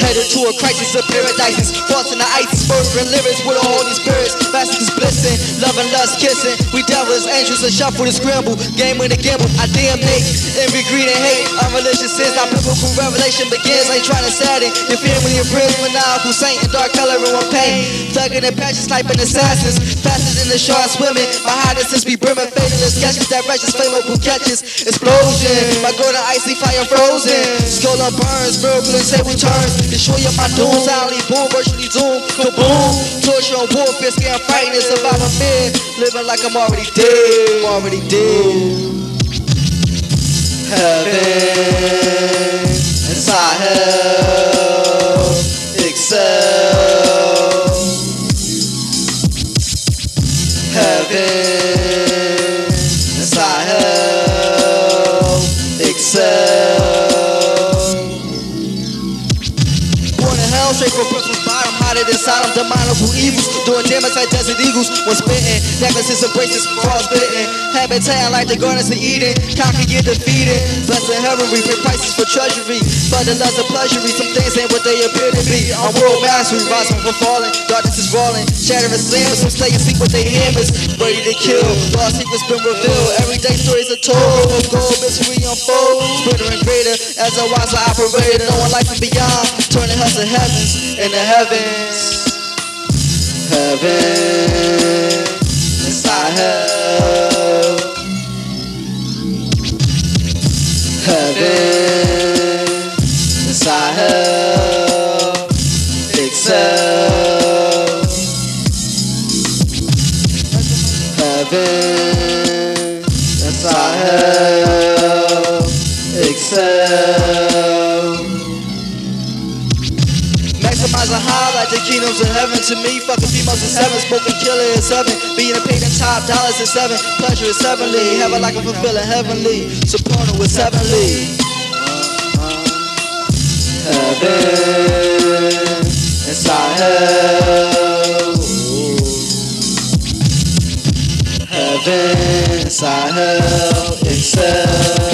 Headed to a crisis of paradises, false in the ISIS, burgering lyrics with all these birds, plastic is love and lust kissing. We devils, angels, and shuffle the scramble. Game with the gamble, I damn. Envy, greed, and hate. Unreligious sins, our biblical revelation begins. Ain't trying to sadden your family and brilliant maniacal saint in dark color and one pain. Thugging and passion, sniping assassins. Faster than the shark swimming. My highness be brimming, fatalist sketches that righteous flammable catches. Explosion, my golden icy fire frozen. Skull up burns, and table turns. Destroy your my doom, silently boom, virtually doom. Kaboom, torture and warfare, scared, fighting, surviving fear. Living like I'm already dead, I'm already dead. Heaven inside hell, excel. Heaven Eh, eh, hell, straight from Brooklyn's bottom, hotter than Sodom, demonical evils, doing damage like desert eagles. When spitting, necklaces and bracelets, frostbitten, habitat like the gardens of Eden. Conquer get defeated, blessed heaven, reaping prices for treasury. But the lust of pleasury, some things ain't what they appear to be. On world mastery, rising from falling, darkness is rolling, shattering slammers, some stay asleep with their hammers, ready to kill. Lost secrets been revealed, everyday stories are told. Gold, mystery unfold, greater and greater as a wiser operator, knowing life and beyond, turning us to in the heavens. Heaven inside hell. Heaven inside hell. Excel. Heaven inside hell. High like the kingdoms of heaven to me. Fucking females is seven, smoking killer is seven. Being a paid in top dollars is seven. Pleasure is heavenly. Heaven like a fulfilling heavenly. Soprano is heavenly. Heaven inside hell. Heaven inside hell. Excel.